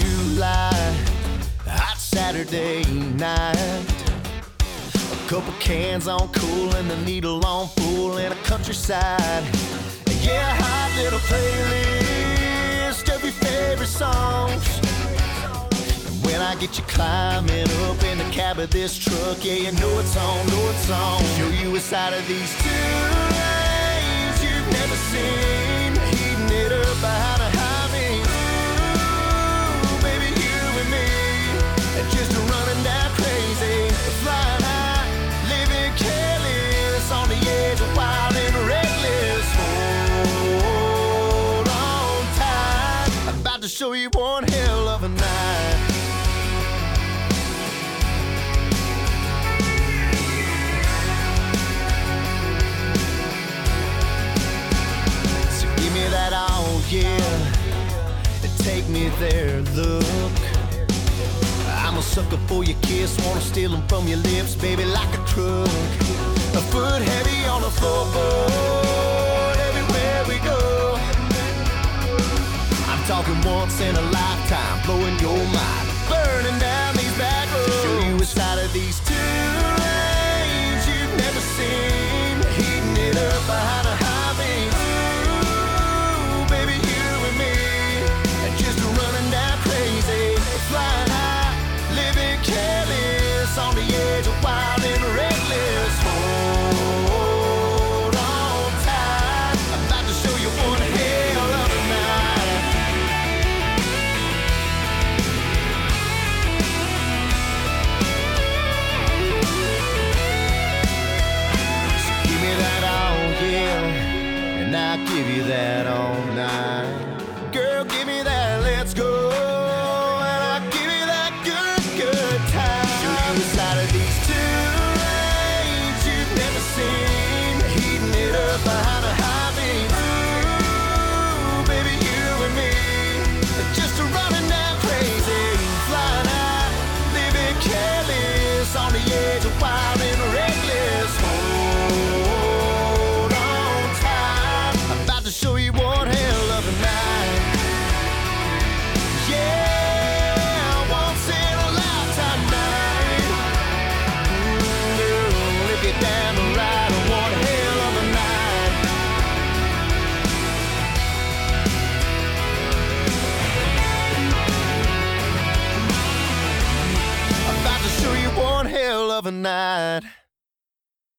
July, hot Saturday night. A couple cans on cool and the needle on full in a countryside. Yeah, hot little playlist of your favorite songs. When I get you climbing up in the cab of this truck, yeah, you know it's on, know it's on. Show you a side of these two show you one hell of a night. So give me that all, yeah, and take me there, look. I'm a sucker for your kiss, wanna steal them from your lips, baby, like a truck. A foot heavy on a floorboard. Talking once in a lifetime, blowing your mind, burning down give you that all night. Girl, give me of a night.